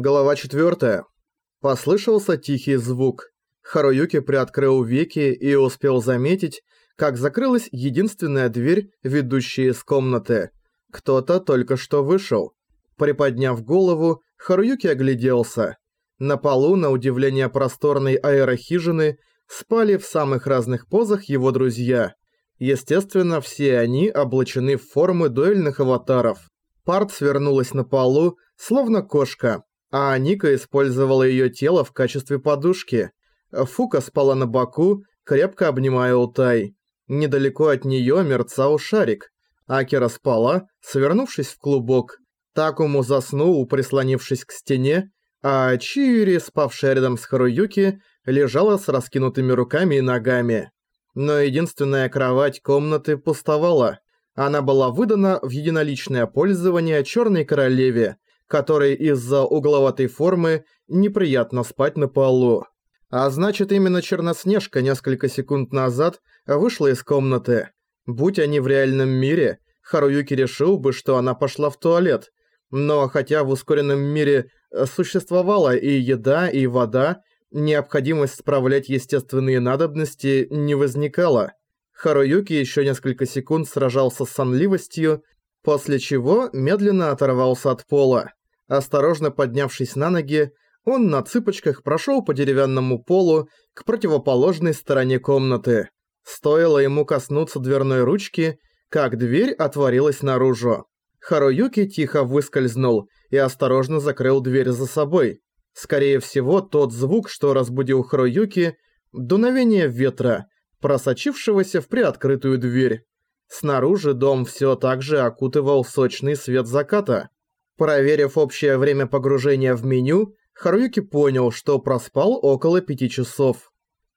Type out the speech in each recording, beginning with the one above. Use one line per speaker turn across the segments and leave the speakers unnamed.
Глава 4. Послышался тихий звук. Харуюки приоткрыл веки и успел заметить, как закрылась единственная дверь, ведущая из комнаты. Кто-то только что вышел. Приподняв голову, Харуюки огляделся. На полу, на удивление просторной аэрохижины, спали в самых разных позах его друзья. Естественно, все они облачены в формы дуэльных аватаров. Парт свернулась на полу, словно кошка, а Ника использовала её тело в качестве подушки. Фука спала на боку, крепко обнимая Утай. Недалеко от неё мерцал шарик. Акера спала, свернувшись в клубок. Такому заснул, прислонившись к стене, а Чиури, спавшая рядом с Харуюки, лежала с раскинутыми руками и ногами. Но единственная кровать комнаты пустовала. Она была выдана в единоличное пользование Чёрной Королеве, которой из-за угловатой формы неприятно спать на полу. А значит, именно Черноснежка несколько секунд назад вышла из комнаты. Будь они в реальном мире, Харуюки решил бы, что она пошла в туалет. Но хотя в ускоренном мире существовала и еда, и вода, необходимость справлять естественные надобности не возникала. Харуюки еще несколько секунд сражался с сонливостью, после чего медленно оторвался от пола. Осторожно поднявшись на ноги, он на цыпочках прошел по деревянному полу к противоположной стороне комнаты. Стоило ему коснуться дверной ручки, как дверь отворилась наружу. Харуюки тихо выскользнул и осторожно закрыл дверь за собой. Скорее всего, тот звук, что разбудил Харуюки, дуновение ветра, просочившегося в приоткрытую дверь. Снаружи дом все так же окутывал сочный свет заката. Проверив общее время погружения в меню, Харуюки понял, что проспал около пяти часов.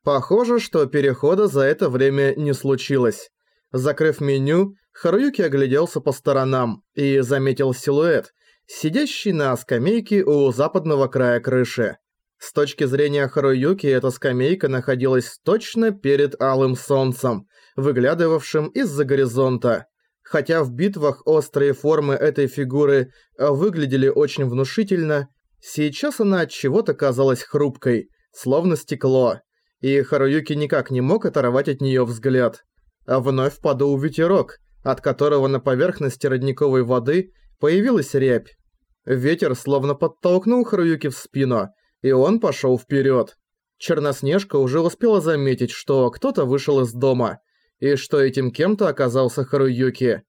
Похоже, что перехода за это время не случилось. Закрыв меню, Харуюки огляделся по сторонам и заметил силуэт, сидящий на скамейке у западного края крыши. С точки зрения Харуюки, эта скамейка находилась точно перед алым солнцем, выглядывавшим из-за горизонта. Хотя в битвах острые формы этой фигуры выглядели очень внушительно, сейчас она от чего-то казалась хрупкой, словно стекло, и Харуюки никак не мог оторвать от неё взгляд. А вновь подул ветерок, от которого на поверхности родниковой воды появилась рябь. Ветер словно подтолкнул Харуюки в спину, и он пошел вперед. Черноснежка уже успела заметить, что кто-то вышел из дома, и что этим кем-то оказался Харуюки.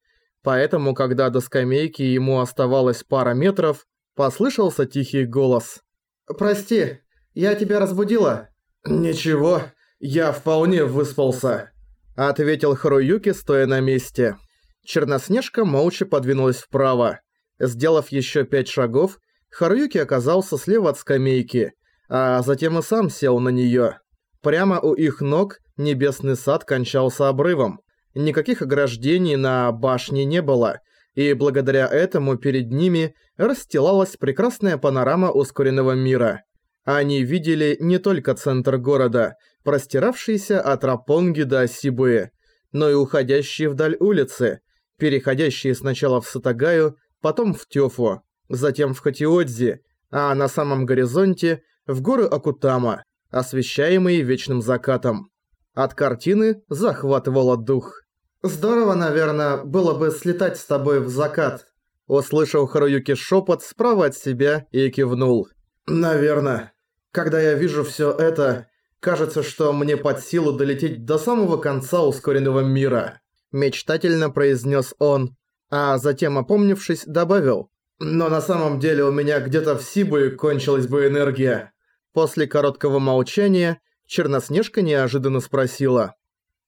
Поэтому, когда до скамейки ему оставалось пара метров, послышался тихий голос.
«Прости, я тебя разбудила?»
«Ничего, я вполне выспался», — ответил Харуюки, стоя на месте. Черноснежка молча подвинулась вправо. Сделав еще пять шагов, Харуюки оказался слева от скамейки, а затем и сам сел на неё. Прямо у их ног небесный сад кончался обрывом. Никаких ограждений на башне не было, и благодаря этому перед ними расстилалась прекрасная панорама ускоренного мира. Они видели не только центр города, простиравшийся от Рапонги до Сибуэ, но и уходящие вдаль улицы, переходящие сначала в Сатагаю, потом в Тёфу затем в Хатиодзи, а на самом горизонте в горы Акутама, освещаемые вечным закатом. От картины захватывало дух.
«Здорово, наверное, было бы слетать с тобой в закат»,
услышал Харуюки шепот справа от себя и кивнул.
«Наверное. Когда я вижу все это, кажется, что мне под силу долететь до самого конца ускоренного мира»,
мечтательно произнес он, а затем, опомнившись, добавил.
Но на самом деле у меня где-то в Сибуе кончилась бы энергия.
После короткого молчания Черноснежка неожиданно спросила.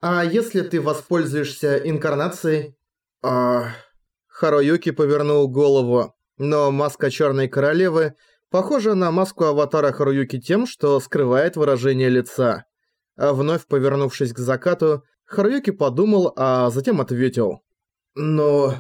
«А если ты воспользуешься инкарнацией?»
«А...» Харуюки повернул голову, но маска Черной Королевы похожа на маску аватара Харуюки тем, что скрывает выражение лица. А вновь повернувшись к закату, Харуюки подумал, а затем ответил.
«Но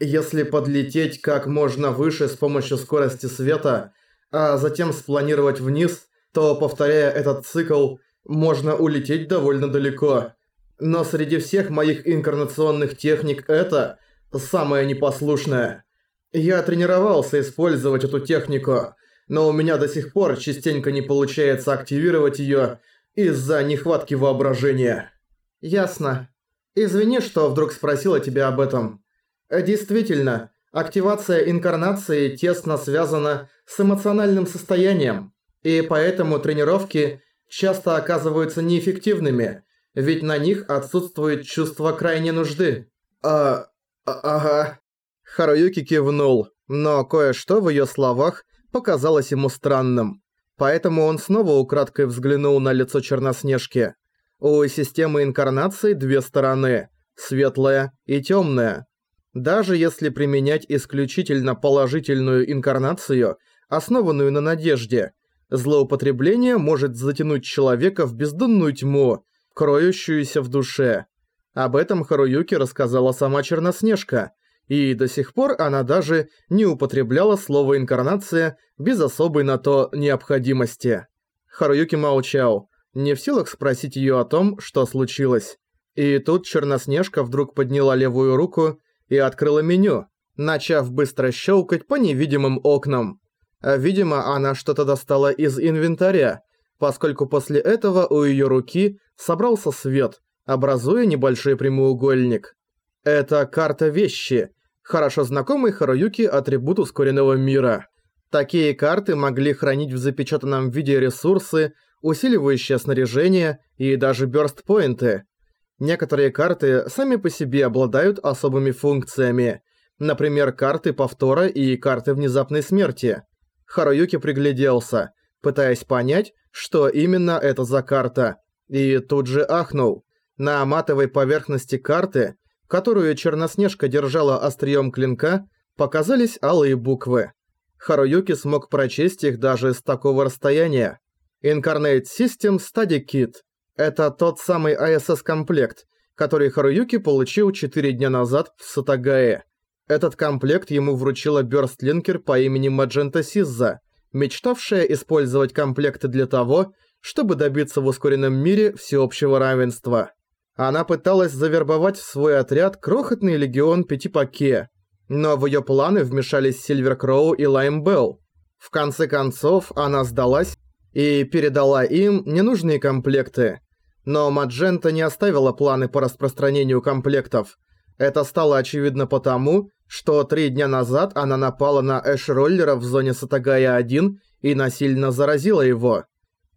если подлететь как можно выше с помощью скорости света, а затем спланировать вниз, то, повторяя этот цикл, можно улететь довольно далеко. Но среди всех моих инкарнационных техник это самое непослушное. Я тренировался использовать эту технику, но у меня до сих пор частенько не получается активировать её из-за нехватки воображения. Ясно. Извини, что вдруг спросила тебя об этом. Действительно, активация инкарнации тесно связана с эмоциональным состоянием, и поэтому тренировки часто оказываются неэффективными, ведь на них отсутствует чувство крайней нужды. А... а ага.
Харуюки кивнул, но кое-что в её словах показалось ему странным. Поэтому он снова украдкой взглянул на лицо Черноснежки. У системы инкарнации две стороны – светлая и темная. Даже если применять исключительно положительную инкарнацию, основанную на надежде, злоупотребление может затянуть человека в бездонную тьму, кроющуюся в душе. Об этом Харуюки рассказала сама Черноснежка, и до сих пор она даже не употребляла слово «инкарнация» без особой на то необходимости. Харуюки молчал, не в силах спросить её о том, что случилось. И тут Черноснежка вдруг подняла левую руку и открыла меню, начав быстро щелкать по невидимым окнам. Видимо, она что-то достала из инвентаря, поскольку после этого у её руки собрался свет, образуя небольшой прямоугольник. Это карта вещи, хорошо знакомый Харуюки атрибут ускоренного мира. Такие карты могли хранить в запечатанном виде ресурсы, усиливающее снаряжение и даже бёрстпоинты. Некоторые карты сами по себе обладают особыми функциями, например, карты повтора и карты внезапной смерти. Харуюки пригляделся, пытаясь понять, что именно это за карта, и тут же ахнул. На матовой поверхности карты которую Черноснежка держала острием клинка, показались алые буквы. Харуюки смог прочесть их даже с такого расстояния. Incarnate System Study Kit – это тот самый ISS-комплект, который Харуюки получил 4 дня назад в Сатагае. Этот комплект ему вручила бёрстлинкер по имени Маджента Сизза, мечтавшая использовать комплекты для того, чтобы добиться в ускоренном мире всеобщего равенства. Она пыталась завербовать в свой отряд крохотный легион Пятипаке, но в её планы вмешались Сильвер Кроу и Лайм Белл. В конце концов, она сдалась и передала им ненужные комплекты. Но Маджента не оставила планы по распространению комплектов. Это стало очевидно потому, что три дня назад она напала на Эш-роллера в зоне Сатагая-1 и насильно заразила его.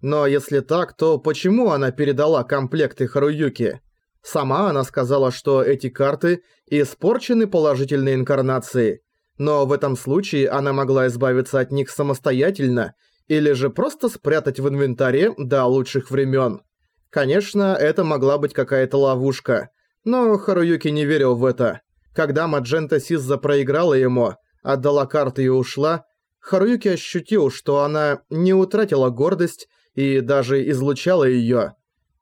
Но если так, то почему она передала комплекты Харуюки? Сама она сказала, что эти карты испорчены положительной инкарнацией, но в этом случае она могла избавиться от них самостоятельно или же просто спрятать в инвентаре до лучших времен. Конечно, это могла быть какая-то ловушка, но Харуюки не верил в это. Когда Маджента Сизза проиграла ему, отдала карты и ушла, Харуюки ощутил, что она не утратила гордость и даже излучала её.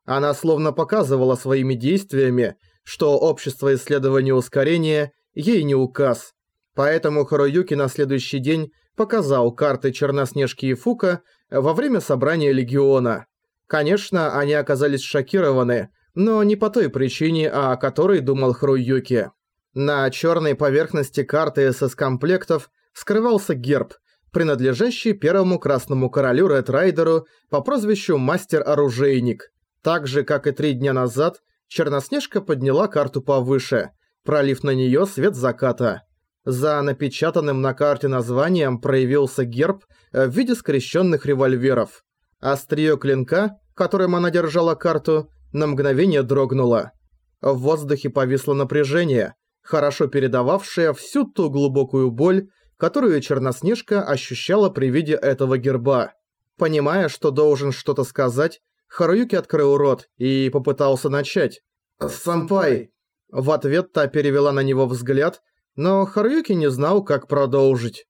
Она словно показывала своими действиями, что общество исследования ускорения ей не указ. Поэтому Харуюки на следующий день показал карты Черноснежки и Фука во время собрания Легиона. Конечно, они оказались шокированы, но не по той причине, о которой думал Харуюки. На черной поверхности карты СС-комплектов скрывался герб, принадлежащий первому Красному Королю Ред Райдеру по прозвищу Мастер-Оружейник. Так же, как и три дня назад, Черноснежка подняла карту повыше, пролив на неё свет заката. За напечатанным на карте названием проявился герб в виде скрещенных револьверов. Остриё клинка, которым она держала карту, на мгновение дрогнуло. В воздухе повисло напряжение, хорошо передававшее всю ту глубокую боль, которую Черноснежка ощущала при виде этого герба. Понимая, что должен что-то сказать, Харуюки открыл рот и попытался начать. «Сэмпай!» В ответ та перевела на него взгляд, но Харуюки не знал, как продолжить.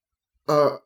«А...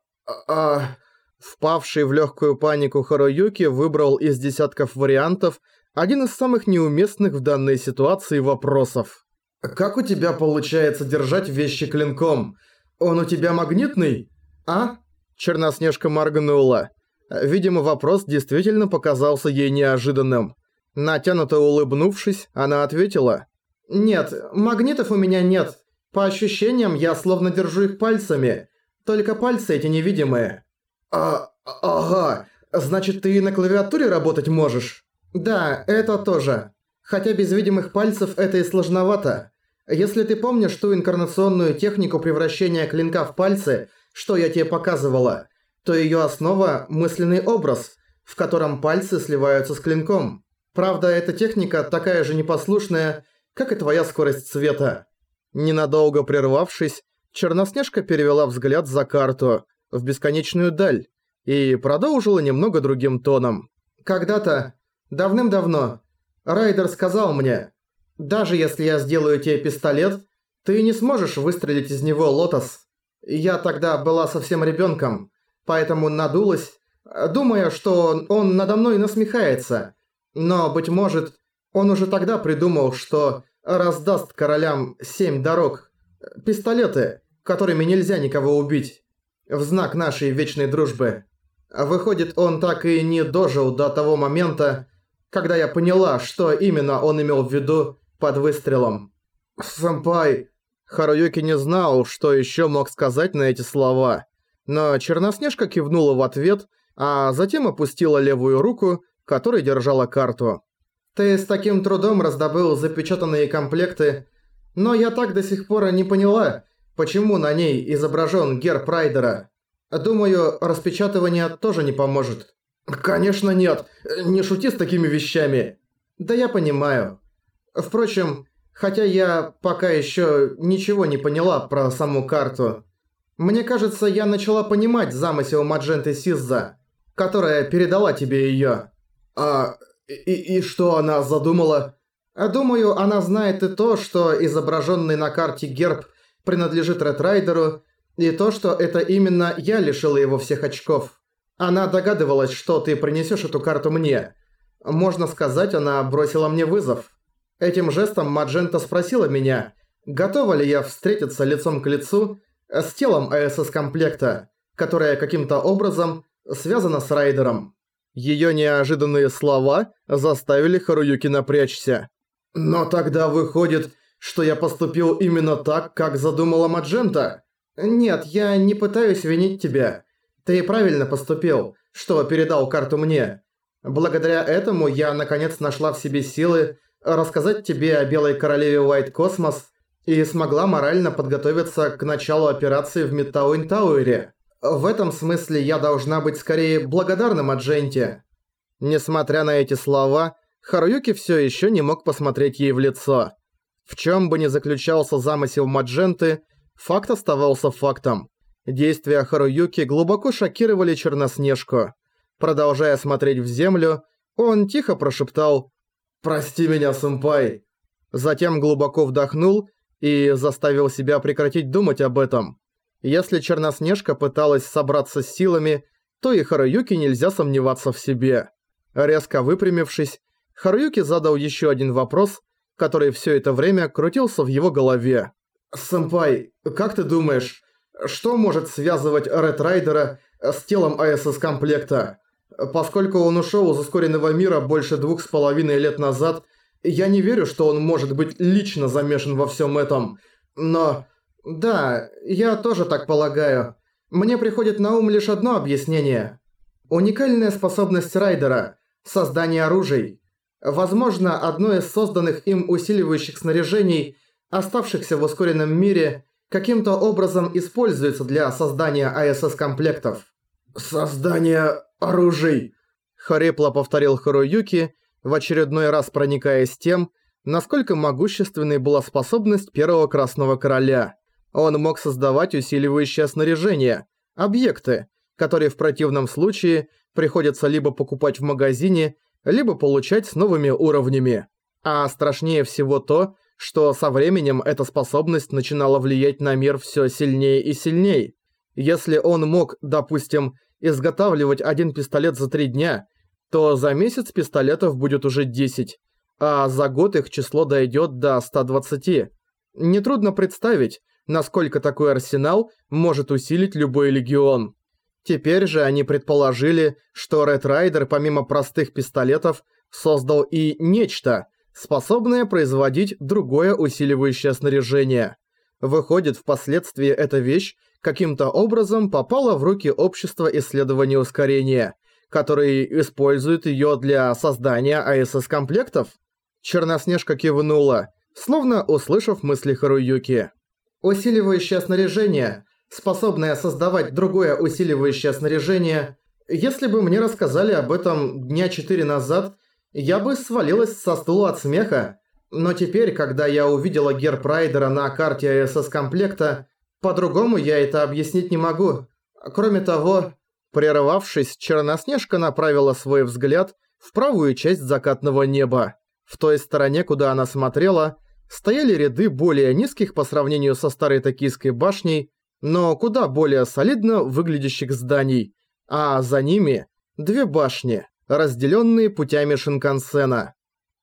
а...» Впавший в легкую панику Харуюки выбрал из десятков вариантов один из самых неуместных в данной ситуации вопросов. «Как у тебя получается держать вещи клинком? Он у тебя магнитный? А?» Черноснежка моргнула. Видимо, вопрос действительно показался ей неожиданным. Натянуто улыбнувшись, она ответила. «Нет, магнитов у меня нет. По ощущениям, я словно держу их пальцами. Только пальцы эти невидимые».
А, ага, значит ты и на клавиатуре работать можешь? Да, это тоже. Хотя без видимых пальцев это и сложновато. Если ты помнишь ту инкарнационную технику превращения клинка в пальцы, что я тебе показывала, то её основа – мысленный образ, в котором пальцы сливаются с клинком. Правда, эта техника такая же непослушная, как и твоя скорость света.
Ненадолго прервавшись, Черноснежка перевела взгляд за карту, в бесконечную даль, и продолжила немного другим тоном.
«Когда-то, давным-давно, Райдер сказал мне, даже если я сделаю тебе пистолет, ты не сможешь выстрелить из него, Лотос. Я тогда была совсем ребенком, поэтому надулась, думая, что он надо мной насмехается. Но, быть может, он уже тогда придумал, что раздаст королям семь дорог. Пистолеты, которыми нельзя никого убить. В знак нашей вечной дружбы. Выходит, он так и не дожил до того момента, когда я поняла, что именно он имел в виду под выстрелом. «Сэмпай!»
Харуюки не знал, что еще мог сказать на эти слова. Но Черноснежка кивнула в ответ, а затем опустила левую руку, которой держала карту.
«Ты с таким трудом раздобыл запечатанные комплекты, но я так до сих пор не поняла, почему на ней изображен герб Райдера. Думаю, распечатывание тоже не поможет».
«Конечно нет, не шути с такими вещами».
«Да я понимаю. Впрочем, хотя я пока еще ничего не поняла про саму карту, мне кажется, я начала понимать замысел Мадженты Сизза, которая передала тебе её.
А... И, и что она задумала?
Думаю, она знает и то, что изображенный на карте герб принадлежит Ретрайдеру, и то, что это именно я лишила его всех очков. Она догадывалась, что ты принесешь эту карту мне. Можно сказать, она бросила мне вызов. Этим жестом Маджента спросила меня, готова ли я встретиться лицом к лицу с телом АСС-комплекта, которое каким-то образом связано с Райдером.
Её неожиданные слова заставили Харуюки напрячься.
«Но тогда выходит, что я поступил именно так, как задумала Маджента?» «Нет, я не пытаюсь винить тебя. Ты правильно поступил, что передал карту мне. Благодаря этому я наконец нашла в себе силы рассказать тебе о Белой Королеве White Cosmos и смогла морально подготовиться к началу операции в Мидтауин Тауэре. В этом смысле я должна быть скорее благодарным Адженте».
Несмотря на эти слова, Харуюки все еще не мог посмотреть ей в лицо. В чем бы ни заключался замысел Мадженты, факт оставался фактом. Действия Харуюки глубоко шокировали Черноснежку. Продолжая смотреть в землю, он тихо прошептал
«Прости меня, сэмпай!»
Затем глубоко вдохнул и заставил себя прекратить думать об этом. Если Черноснежка пыталась собраться с силами, то и Харуюки нельзя сомневаться в себе. Резко выпрямившись, Харуюки задал еще один вопрос, который все это время крутился в его голове.
«Сэмпай, как ты думаешь, что может связывать Ред Райдера с телом АСС-комплекта?» Поскольку он ушел из ускоренного мира больше двух с половиной лет назад, я не верю, что он может быть лично замешан во всем этом. Но... Да, я тоже так полагаю. Мне приходит на ум лишь одно объяснение. Уникальная способность Райдера – создание оружий. Возможно, одно из созданных им усиливающих снаряжений, оставшихся в ускоренном мире, каким-то образом используется для создания АСС-комплектов.
«Создание оружий!» Хрипло повторил Харуюки, в очередной раз проникаясь тем, насколько могущественной была способность первого Красного Короля. Он мог создавать усиливающее снаряжение, объекты, которые в противном случае приходится либо покупать в магазине, либо получать с новыми уровнями. А страшнее всего то, что со временем эта способность начинала влиять на мир все сильнее и сильнее. Если он мог, допустим, изготавливать один пистолет за три дня, то за месяц пистолетов будет уже 10, а за год их число дойдет до 120. Нетрудно представить, насколько такой арсенал может усилить любой легион. Теперь же они предположили, что Ред Райдер помимо простых пистолетов создал и нечто, способное производить другое усиливающее снаряжение. Выходит, впоследствии эта вещь каким-то образом попала в руки общества исследования ускорения, которые используют её для создания АСС-комплектов? Черноснежка кивнула, словно услышав мысли Харуюки.
Усиливающее снаряжение, способное создавать другое усиливающее снаряжение. Если бы мне рассказали об этом дня четыре назад, я бы свалилась со стула от смеха. Но теперь, когда я увидела герб Райдера на карте АСС-комплекта, по-другому я это объяснить не могу. Кроме того,
прервавшись, Черноснежка направила свой взгляд в правую часть закатного неба. В той стороне, куда она смотрела, стояли ряды более низких по сравнению со старой токийской башней, но куда более солидно выглядящих зданий, а за ними две башни, разделенные путями Шинкансена.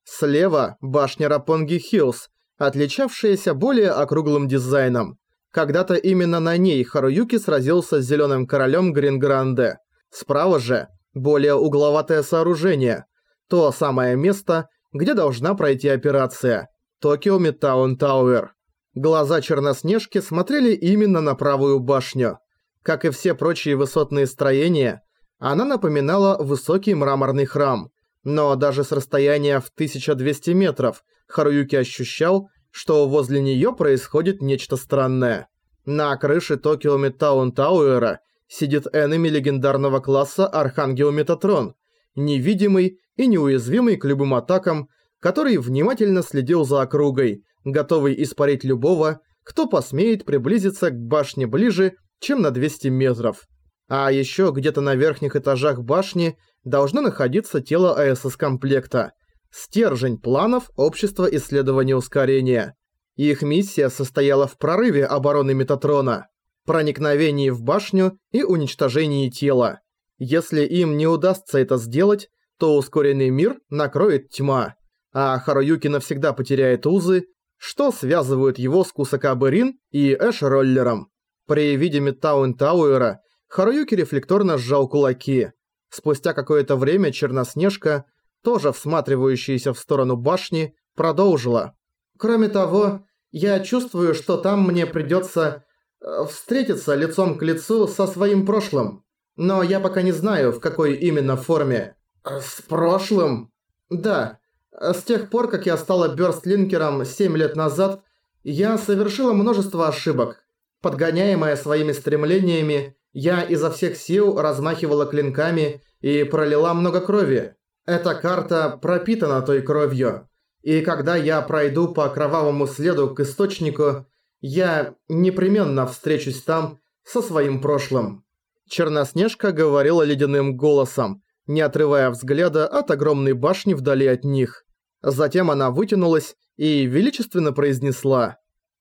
Слева башня Рапонги Хиллз, отличавшаяся более округлым дизайном. Когда-то именно на ней Харуюки сразился с Зеленым Королем Грингранде. Справа же более угловатое сооружение. То самое место, где должна пройти операция. Токио Мидтаун Тауэр. Глаза Черноснежки смотрели именно на правую башню. Как и все прочие высотные строения, она напоминала высокий мраморный храм. Но даже с расстояния в 1200 метров Харуюки ощущал, что возле неё происходит нечто странное. На крыше Токио Мидтаун Тауэра сидит энеми легендарного класса Архангел Метатрон, невидимый и неуязвимый к любым атакам, который внимательно следил за округой, готовый испарить любого, кто посмеет приблизиться к башне ближе, чем на 200 метров. А еще где-то на верхних этажах башни должно находиться тело АСС-комплекта, стержень планов Общества исследования ускорения. Их миссия состояла в прорыве обороны Метатрона, проникновении в башню и уничтожении тела. Если им не удастся это сделать, то ускоренный мир накроет тьма а Харуюки навсегда потеряет узы, что связывают его с Кусакабе Рин и Эш-роллером. При виде Мидтаун Тауэра Харуюки рефлекторно сжал кулаки. Спустя какое-то время Черноснежка, тоже всматривающаяся в сторону башни, продолжила.
«Кроме того, я чувствую, что там мне придётся э, встретиться лицом к лицу со своим прошлым. Но я пока не знаю, в какой именно форме».
«С прошлым?»
«Да». С тех пор, как я стала бёрстлинкером 7 лет назад, я совершила множество ошибок. Подгоняемая своими стремлениями, я изо всех сил размахивала клинками и пролила много крови. Эта карта пропитана той кровью. И когда я пройду по кровавому следу к источнику, я непременно встречусь там со своим прошлым.
Черноснежка говорила ледяным голосом, не отрывая взгляда от огромной башни вдали от них. Затем она вытянулась и величественно произнесла.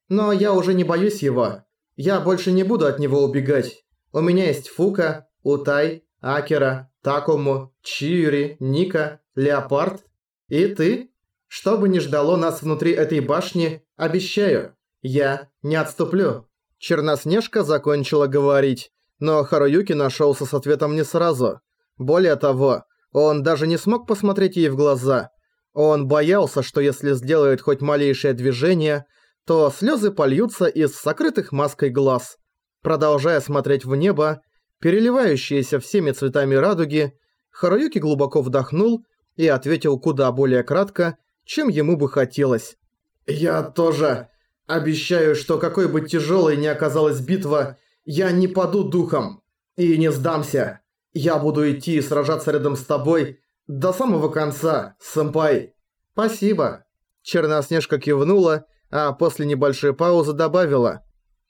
«Но я уже не боюсь его. Я больше не буду от него убегать. У меня есть Фука, Утай, Акера, Такому, Чиури, Ника, Леопард. И ты? Что бы ни ждало нас внутри этой башни, обещаю, я не отступлю».
Черноснежка закончила говорить, но Харуюки нашелся с ответом не сразу. Более того, он даже не смог посмотреть ей в глаза – он боялся, что если сделает хоть малейшее движение, то слезы польются из сокрытых маской глаз. Продолжая смотреть в небо, переливающиеся всеми цветами радуги, Харуюки глубоко вдохнул и ответил куда более кратко, чем ему бы хотелось.
«Я тоже обещаю, что какой бы тяжелой ни оказалась битва, я не паду духом и не сдамся. Я буду идти и сражаться рядом с тобой, до самого конца, сэмпай.
Спасибо. Черноснежка кивнула, а после небольшой паузы добавила.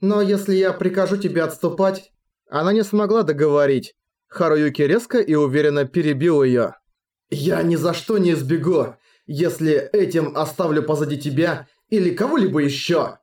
Но если я прикажу тебе отступать...
Она не смогла договорить. Харуюки резко и уверенно перебил её.
«Я ни за что не сбегу, если этим оставлю позади тебя или кого-либо ещё!»